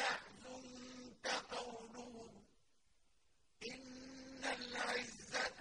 يَحْزُنكَ قَوْلُهُمْ ۘ إِنَّ الْعِزَّةَ